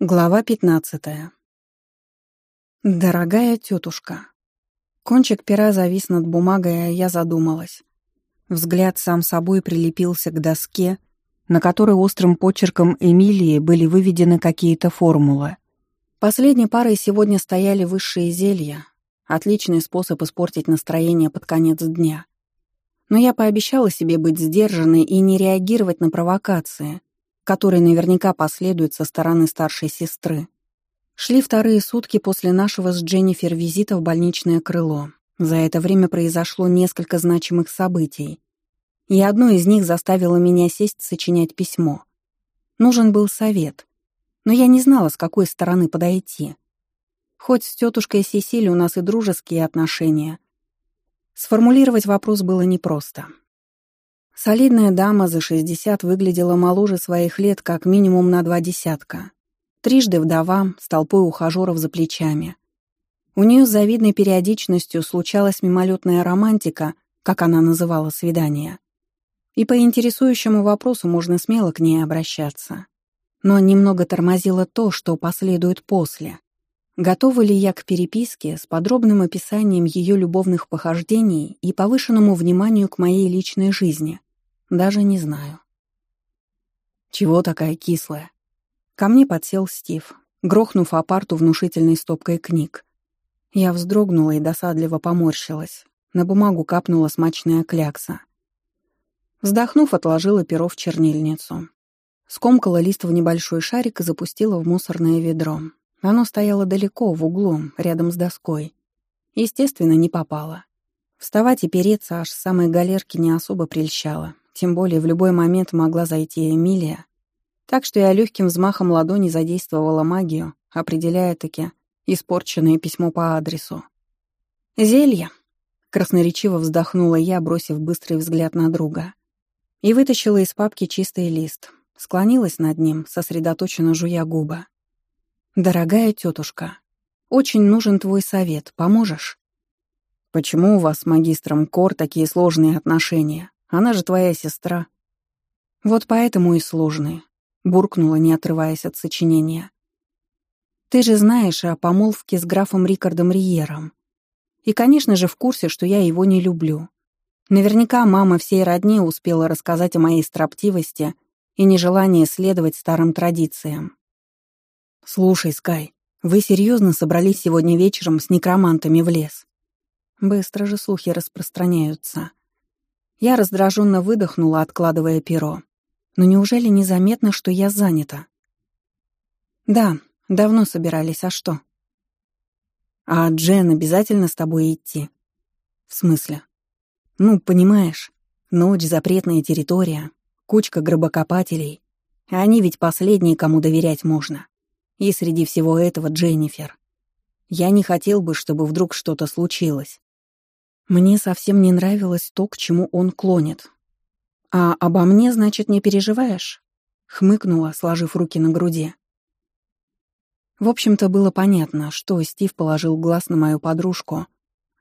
Глава пятнадцатая. Дорогая тетушка. Кончик пера завис над бумагой, а я задумалась. Взгляд сам собой прилепился к доске, на которой острым почерком Эмилии были выведены какие-то формулы. Последней парой сегодня стояли высшие зелья. Отличный способ испортить настроение под конец дня. Но я пообещала себе быть сдержанной и не реагировать на провокации — который наверняка последует со стороны старшей сестры. Шли вторые сутки после нашего с Дженнифер визита в больничное крыло. За это время произошло несколько значимых событий. И одно из них заставило меня сесть сочинять письмо. Нужен был совет, но я не знала, с какой стороны подойти. Хоть с тетушкой Сесили у нас и дружеские отношения. Сформулировать вопрос было непросто. Солидная дама за 60 выглядела моложе своих лет как минимум на два десятка. Трижды вдова, с толпой ухажеров за плечами. У нее с завидной периодичностью случалась мимолетная романтика, как она называла свидание. И по интересующему вопросу можно смело к ней обращаться. Но немного тормозило то, что последует после. Готова ли я к переписке с подробным описанием ее любовных похождений и повышенному вниманию к моей личной жизни — даже не знаю. «Чего такая кислая?» Ко мне подсел Стив, грохнув апарту внушительной стопкой книг. Я вздрогнула и досадливо поморщилась. На бумагу капнула смачная клякса. Вздохнув, отложила перо в чернильницу. Скомкала лист в небольшой шарик и запустила в мусорное ведро. Оно стояло далеко, в углу, рядом с доской. Естественно, не попало. Вставать и переться аж с самой галерки не особо прельщало тем более в любой момент могла зайти Эмилия, так что я легким взмахом ладони задействовала магию, определяя-таки испорченное письмо по адресу. «Зелье!» — красноречиво вздохнула я, бросив быстрый взгляд на друга. И вытащила из папки чистый лист, склонилась над ним, сосредоточенно жуя губа. «Дорогая тетушка, очень нужен твой совет, поможешь?» «Почему у вас с магистром Кор такие сложные отношения?» Она же твоя сестра. Вот поэтому и сложные. Буркнула, не отрываясь от сочинения. Ты же знаешь о помолвке с графом Рикардом Риером. И, конечно же, в курсе, что я его не люблю. Наверняка мама всей родне успела рассказать о моей строптивости и нежелании следовать старым традициям. «Слушай, Скай, вы серьезно собрались сегодня вечером с некромантами в лес?» Быстро же слухи распространяются. Я раздраженно выдохнула, откладывая перо. Но неужели незаметно, что я занята? Да, давно собирались, а что? А Джен обязательно с тобой идти? В смысле? Ну, понимаешь, ночь — запретная территория, кучка гробокопателей. Они ведь последние, кому доверять можно. И среди всего этого Дженнифер. Я не хотел бы, чтобы вдруг что-то случилось. Мне совсем не нравилось то, к чему он клонит. «А обо мне, значит, не переживаешь?» — хмыкнула, сложив руки на груди. В общем-то, было понятно, что Стив положил глаз на мою подружку,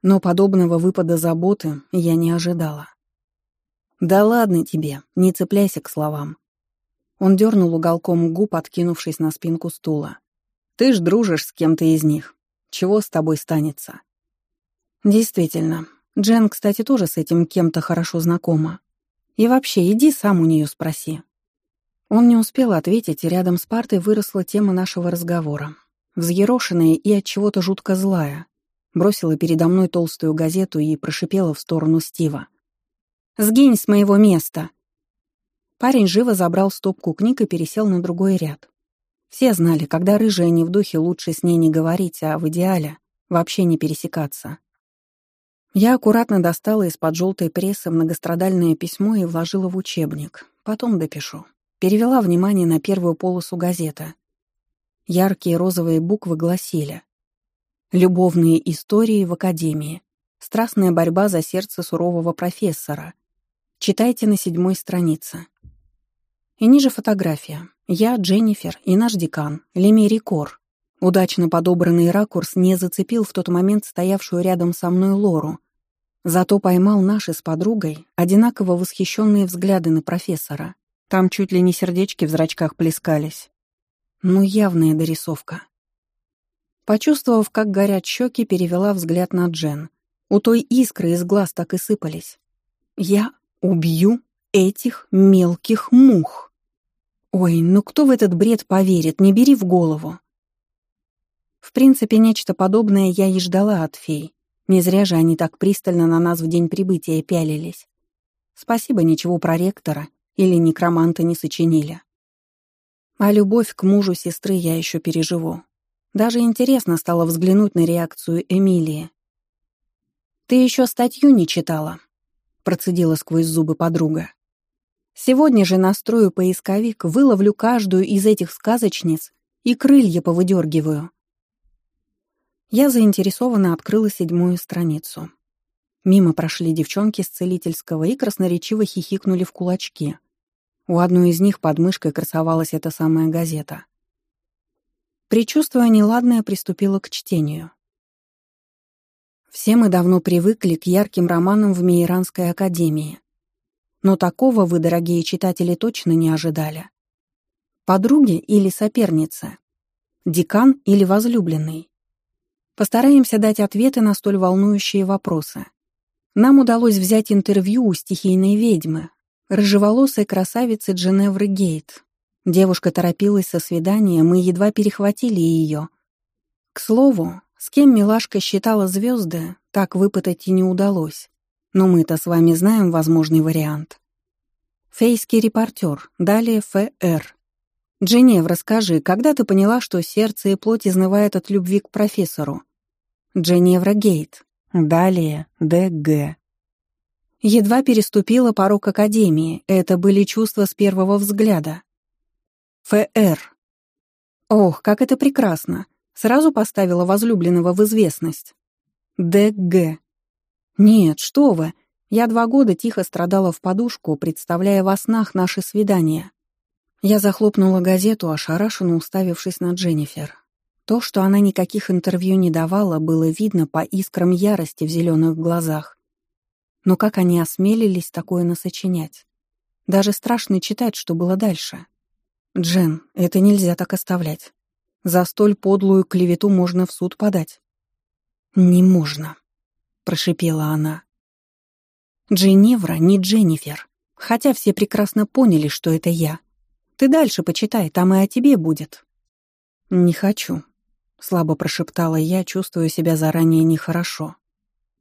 но подобного выпада заботы я не ожидала. «Да ладно тебе, не цепляйся к словам». Он дернул уголком губ, откинувшись на спинку стула. «Ты ж дружишь с кем-то из них. Чего с тобой станется?» «Действительно, Джен, кстати, тоже с этим кем-то хорошо знакома. И вообще, иди сам у нее спроси». Он не успел ответить, и рядом с партой выросла тема нашего разговора. Взъерошенная и от чего то жутко злая, бросила передо мной толстую газету и прошипела в сторону Стива. «Сгинь с моего места!» Парень живо забрал стопку книг и пересел на другой ряд. Все знали, когда рыжая не в духе, лучше с ней не говорить, а в идеале вообще не пересекаться. Я аккуратно достала из-под желтой прессы многострадальное письмо и вложила в учебник. Потом допишу. Перевела внимание на первую полосу газеты. Яркие розовые буквы гласили «Любовные истории в Академии. Страстная борьба за сердце сурового профессора. Читайте на седьмой странице». И ниже фотография. Я, Дженнифер и наш декан, Леми Рикор. Удачно подобранный ракурс не зацепил в тот момент стоявшую рядом со мной Лору, Зато поймал наши с подругой одинаково восхищенные взгляды на профессора. Там чуть ли не сердечки в зрачках плескались. Ну, явная дорисовка. Почувствовав, как горят щеки, перевела взгляд на Джен. У той искры из глаз так и сыпались. «Я убью этих мелких мух!» «Ой, ну кто в этот бред поверит, не бери в голову!» В принципе, нечто подобное я и ждала от фей. Не зря же они так пристально на нас в день прибытия пялились. Спасибо, ничего про ректора или некроманта не сочинили. А любовь к мужу сестры я еще переживу. Даже интересно стало взглянуть на реакцию Эмилии. «Ты еще статью не читала», — процедила сквозь зубы подруга. «Сегодня же настрою поисковик, выловлю каждую из этих сказочниц и крылья повыдергиваю. Я заинтересованно открыла седьмую страницу. Мимо прошли девчонки с целительского и красноречиво хихикнули в кулачки. У одной из них под мышкой красовалась эта самая газета. Причувствуя неладное, приступила к чтению. Все мы давно привыкли к ярким романам в Мейранской академии. Но такого вы, дорогие читатели, точно не ожидали. Подруги или соперница? Декан или возлюбленный? Постараемся дать ответы на столь волнующие вопросы. Нам удалось взять интервью у стихийной ведьмы, рыжеволосой красавицы Дженевры Гейт. Девушка торопилась со свидания, мы едва перехватили ее. К слову, с кем милашка считала звезды, так выпытать и не удалось. Но мы-то с вами знаем возможный вариант. Фейский репортер, далее ФР, Дженев, расскажи, когда ты поняла, что сердце и плоть изнывают от любви к профессору?» «Дженевра Гейт. Далее. Д.Г. Едва переступила порог Академии, это были чувства с первого взгляда. Ф.Р. Ох, как это прекрасно! Сразу поставила возлюбленного в известность. Д.Г. Нет, что вы! Я два года тихо страдала в подушку, представляя во снах наши свидания. Я захлопнула газету, ошарашенно уставившись на Дженнифер. То, что она никаких интервью не давала, было видно по искрам ярости в зеленых глазах. Но как они осмелились такое насочинять? Даже страшно читать, что было дальше. Джен, это нельзя так оставлять. За столь подлую клевету можно в суд подать. «Не можно», — прошипела она. «Дженевра не Дженнифер, хотя все прекрасно Ты дальше почитай, там и о тебе будет». «Не хочу», — слабо прошептала я, чувствую себя заранее нехорошо.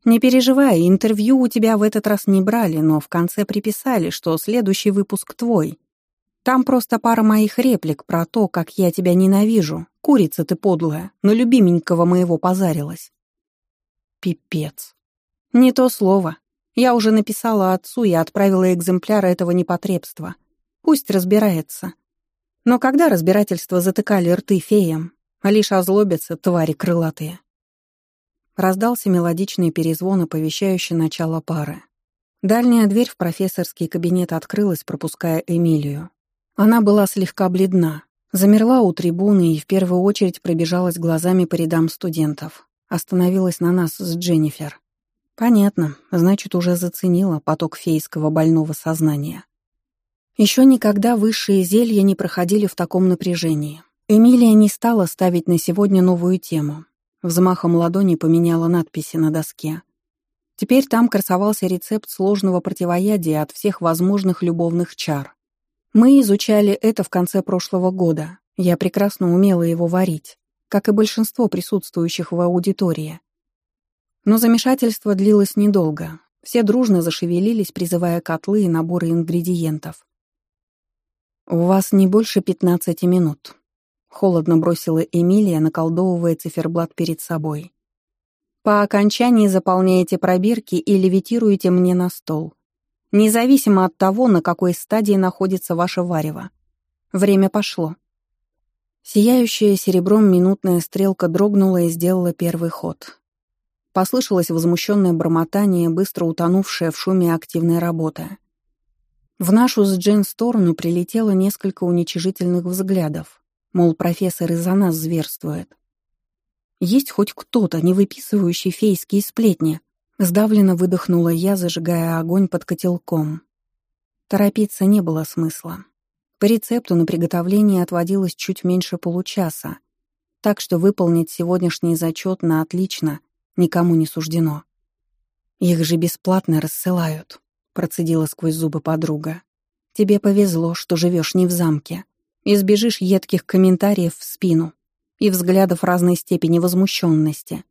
«Не переживай, интервью у тебя в этот раз не брали, но в конце приписали, что следующий выпуск твой. Там просто пара моих реплик про то, как я тебя ненавижу. Курица ты подлая, но любименького моего позарилась». «Пипец». «Не то слово. Я уже написала отцу и отправила экземпляры этого непотребства». Пусть разбирается. Но когда разбирательства затыкали рты феям, а лишь озлобятся твари крылатые. Раздался мелодичный перезвон, оповещающий начало пары. Дальняя дверь в профессорский кабинет открылась, пропуская Эмилию. Она была слегка бледна, замерла у трибуны и в первую очередь пробежалась глазами по рядам студентов. Остановилась на нас с Дженнифер. Понятно, значит, уже заценила поток фейского больного сознания. Еще никогда высшие зелья не проходили в таком напряжении. Эмилия не стала ставить на сегодня новую тему. Взмахом ладони поменяла надписи на доске. Теперь там красовался рецепт сложного противоядия от всех возможных любовных чар. Мы изучали это в конце прошлого года. Я прекрасно умела его варить, как и большинство присутствующих в аудитории. Но замешательство длилось недолго. Все дружно зашевелились, призывая котлы и наборы ингредиентов. У «Вас не больше пятнадцати минут», — холодно бросила Эмилия, наколдовывая циферблат перед собой. «По окончании заполняете пробирки и левитируете мне на стол, независимо от того, на какой стадии находится ваше варево. Время пошло». Сияющая серебром минутная стрелка дрогнула и сделала первый ход. Послышалось возмущенное бормотание, быстро утонувшее в шуме активной работы — в нашу с Джен сторону прилетело несколько уничижительных взглядов. Мол, профессор из-за нас зверствует. «Есть хоть кто-то, не выписывающий фейские сплетни?» Сдавленно выдохнула я, зажигая огонь под котелком. Торопиться не было смысла. По рецепту на приготовление отводилось чуть меньше получаса, так что выполнить сегодняшний зачет на отлично никому не суждено. Их же бесплатно рассылают процедила сквозь зубы подруга. «Тебе повезло, что живешь не в замке. Избежишь едких комментариев в спину и взглядов разной степени возмущенности».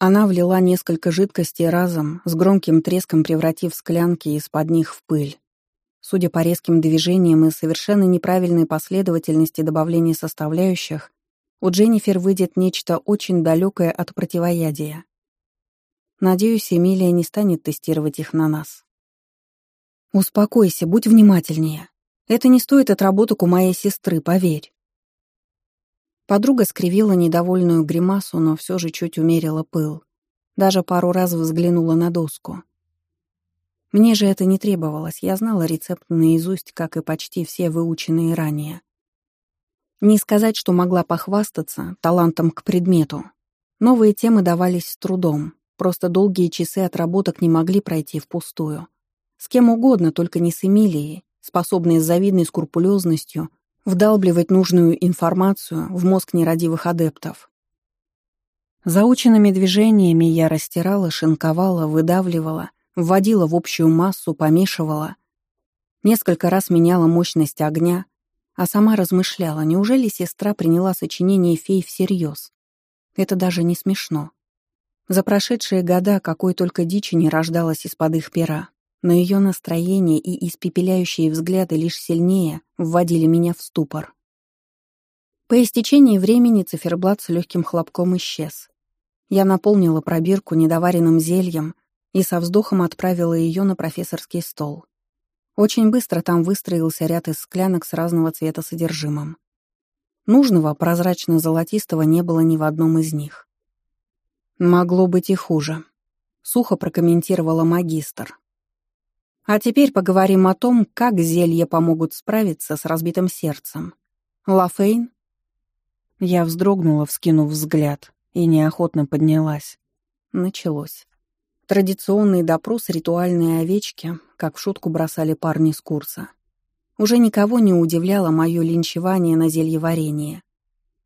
Она влила несколько жидкостей разом, с громким треском превратив склянки из-под них в пыль. Судя по резким движениям и совершенно неправильной последовательности добавления составляющих, у Дженнифер выйдет нечто очень далекое от противоядия. Надеюсь, Эмилия не станет тестировать их на нас. Успокойся, будь внимательнее. Это не стоит отработок у моей сестры, поверь. Подруга скривила недовольную гримасу, но все же чуть умерила пыл. Даже пару раз взглянула на доску. Мне же это не требовалось, я знала рецепт наизусть, как и почти все выученные ранее. Не сказать, что могла похвастаться талантом к предмету. Новые темы давались с трудом, просто долгие часы отработок не могли пройти впустую. С кем угодно, только не с Эмилией, способной с завидной скрупулезностью вдалбливать нужную информацию в мозг нерадивых адептов. Заученными движениями я растирала, шинковала, выдавливала, вводила в общую массу, помешивала. Несколько раз меняла мощность огня, а сама размышляла, неужели сестра приняла сочинение фей всерьез. Это даже не смешно. За прошедшие года какой только дичи не рождалась из-под их пера но ее настроение и испепеляющие взгляды лишь сильнее вводили меня в ступор. По истечении времени циферблат с легким хлопком исчез. Я наполнила пробирку недоваренным зельем и со вздохом отправила ее на профессорский стол. Очень быстро там выстроился ряд из склянок с разного цвета содержимым. Нужного прозрачно-золотистого не было ни в одном из них. «Могло быть и хуже», — сухо прокомментировала магистр. а теперь поговорим о том, как зелья помогут справиться с разбитым сердцем. Лафейн? Я вздрогнула, вскинув взгляд, и неохотно поднялась. Началось. Традиционный допрос ритуальной овечки, как в шутку бросали парни с курса. Уже никого не удивляло мое линчевание на зельеварение.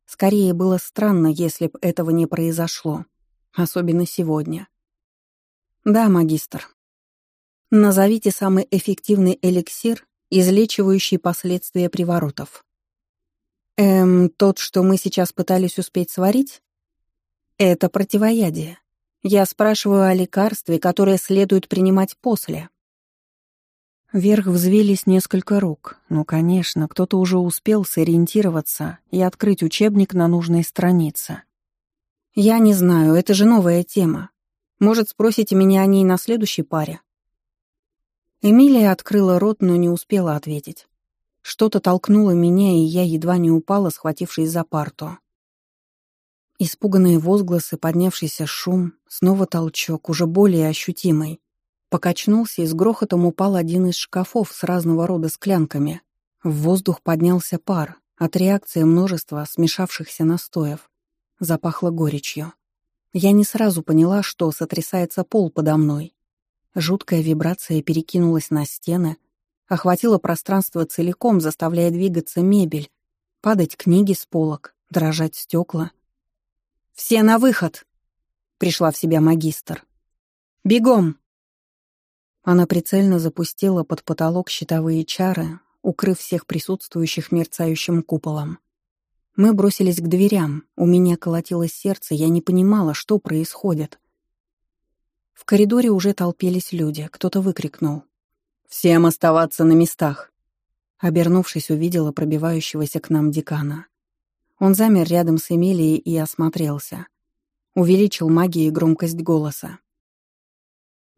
Скорее было странно, если б этого не произошло. Особенно сегодня. Да, Назовите самый эффективный эликсир, излечивающий последствия приворотов. Эм, тот, что мы сейчас пытались успеть сварить? Это противоядие. Я спрашиваю о лекарстве, которое следует принимать после. Вверх взвелись несколько рук. Ну, конечно, кто-то уже успел сориентироваться и открыть учебник на нужной странице. Я не знаю, это же новая тема. Может, спросите меня о ней на следующей паре, Эмилия открыла рот, но не успела ответить. Что-то толкнуло меня, и я едва не упала, схватившись за парту. Испуганные возгласы, поднявшийся шум, снова толчок, уже более ощутимый. Покачнулся и с грохотом упал один из шкафов с разного рода склянками. В воздух поднялся пар, от реакции множества смешавшихся настоев. Запахло горечью. Я не сразу поняла, что сотрясается пол подо мной. Жуткая вибрация перекинулась на стены, охватила пространство целиком, заставляя двигаться мебель, падать книги с полок, дрожать стекла. «Все на выход!» — пришла в себя магистр. «Бегом!» Она прицельно запустила под потолок щитовые чары, укрыв всех присутствующих мерцающим куполом. Мы бросились к дверям, у меня колотилось сердце, я не понимала, что происходит. В коридоре уже толпились люди, кто-то выкрикнул. «Всем оставаться на местах!» Обернувшись, увидела пробивающегося к нам декана. Он замер рядом с Эмилией и осмотрелся. Увеличил магией громкость голоса.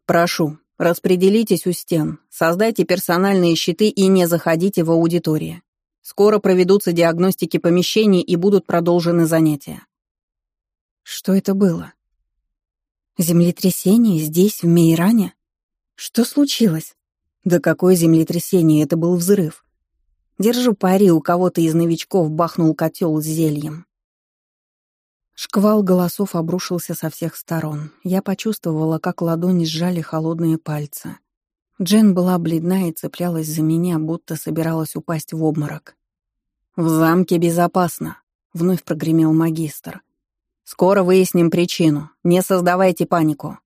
«Прошу, распределитесь у стен, создайте персональные щиты и не заходите в аудитории. Скоро проведутся диагностики помещений и будут продолжены занятия». «Что это было?» землетрясение здесь, в Мейране? Что случилось? Да какое землетрясение, это был взрыв. Держу пари, у кого-то из новичков бахнул котел с зельем. Шквал голосов обрушился со всех сторон. Я почувствовала, как ладони сжали холодные пальцы. Джен была бледна и цеплялась за меня, будто собиралась упасть в обморок. «В замке безопасно», — вновь прогремел магистр. Скоро выясним причину. Не создавайте панику».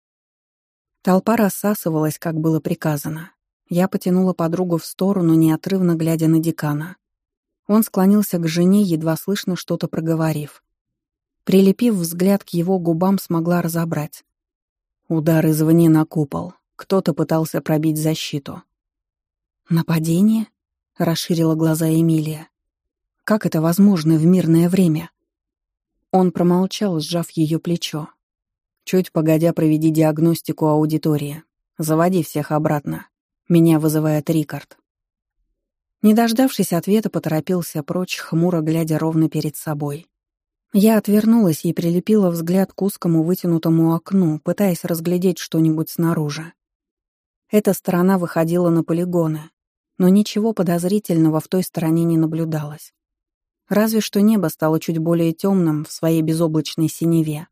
Толпа рассасывалась, как было приказано. Я потянула подругу в сторону, неотрывно глядя на декана. Он склонился к жене, едва слышно что-то проговорив. Прилепив взгляд к его губам, смогла разобрать. Удар извне на купол. Кто-то пытался пробить защиту. «Нападение?» — расширила глаза Эмилия. «Как это возможно в мирное время?» Он промолчал, сжав ее плечо. «Чуть погодя проведи диагностику аудитории. Заводи всех обратно. Меня вызывает Рикард». Не дождавшись ответа, поторопился прочь, хмуро глядя ровно перед собой. Я отвернулась и прилепила взгляд к узкому вытянутому окну, пытаясь разглядеть что-нибудь снаружи. Эта сторона выходила на полигоны, но ничего подозрительного в той стороне не наблюдалось. Разве что небо стало чуть более темным в своей безоблачной синеве.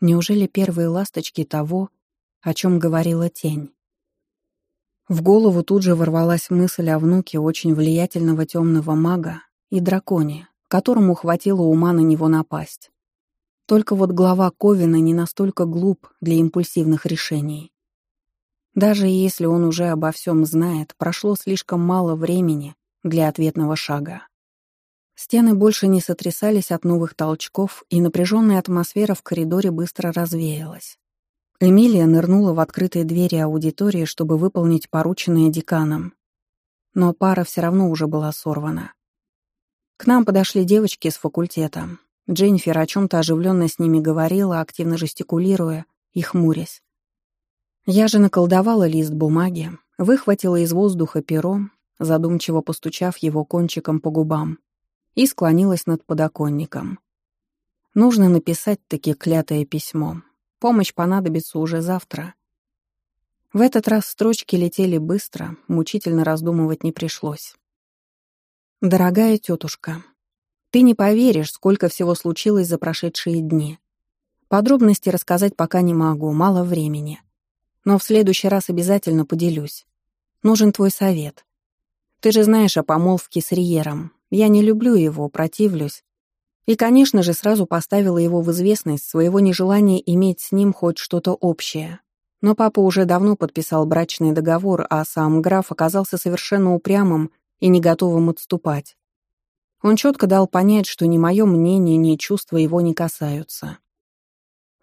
Неужели первые ласточки того, о чем говорила тень? В голову тут же ворвалась мысль о внуке очень влиятельного темного мага и драконе, которому хватило ума на него напасть. Только вот глава Ковина не настолько глуп для импульсивных решений. Даже если он уже обо всем знает, прошло слишком мало времени для ответного шага. Стены больше не сотрясались от новых толчков, и напряженная атмосфера в коридоре быстро развеялась. Эмилия нырнула в открытые двери аудитории, чтобы выполнить порученное деканом. Но пара все равно уже была сорвана. К нам подошли девочки с факультета. Дженнифер о чем-то оживленно с ними говорила, активно жестикулируя и хмурясь. Я же наколдовала лист бумаги, выхватила из воздуха перо, задумчиво постучав его кончиком по губам и склонилась над подоконником. Нужно написать-таки клятое письмо. Помощь понадобится уже завтра. В этот раз строчки летели быстро, мучительно раздумывать не пришлось. «Дорогая тетушка, ты не поверишь, сколько всего случилось за прошедшие дни. Подробности рассказать пока не могу, мало времени. Но в следующий раз обязательно поделюсь. Нужен твой совет. Ты же знаешь о помолвке с Риером, я не люблю его, противлюсь. И, конечно же, сразу поставила его в известность своего нежелания иметь с ним хоть что-то общее. Но папа уже давно подписал брачный договор, а сам граф оказался совершенно упрямым и не готовым отступать. Он четко дал понять, что ни мое мнение, ни чувства его не касаются.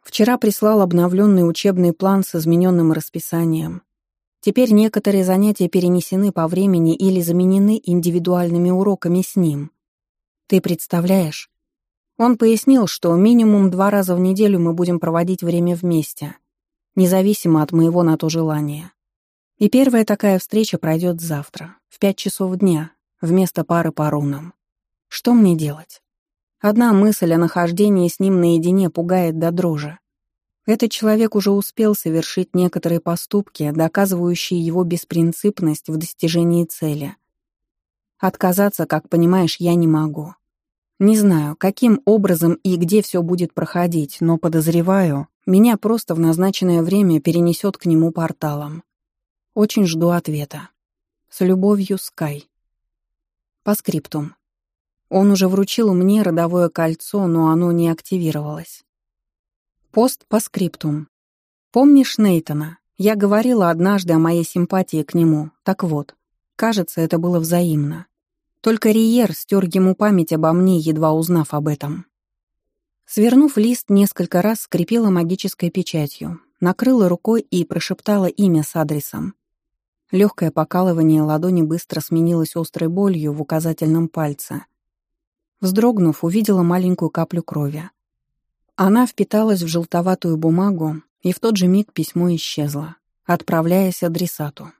Вчера прислал обновленный учебный план с измененным расписанием. Теперь некоторые занятия перенесены по времени или заменены индивидуальными уроками с ним. Ты представляешь? Он пояснил, что минимум два раза в неделю мы будем проводить время вместе, независимо от моего на то желания. И первая такая встреча пройдет завтра, в пять часов дня, вместо пары по рунам. Что мне делать? Одна мысль о нахождении с ним наедине пугает до дрожи. Этот человек уже успел совершить некоторые поступки, доказывающие его беспринципность в достижении цели. Отказаться, как понимаешь, я не могу. Не знаю, каким образом и где все будет проходить, но подозреваю, меня просто в назначенное время перенесет к нему порталом. Очень жду ответа. С любовью, Скай. По скриптум. Он уже вручил мне родовое кольцо, но оно не активировалось. Пост по скриптум. Помнишь Нейтона? Я говорила однажды о моей симпатии к нему. Так вот, кажется, это было взаимно. Только Риер стер ему память обо мне, едва узнав об этом. Свернув лист, несколько раз скрепила магической печатью, накрыла рукой и прошептала имя с адресом. Легкое покалывание ладони быстро сменилось острой болью в указательном пальце. Вздрогнув, увидела маленькую каплю крови. Она впиталась в желтоватую бумагу и в тот же миг письмо исчезло, отправляясь адресату.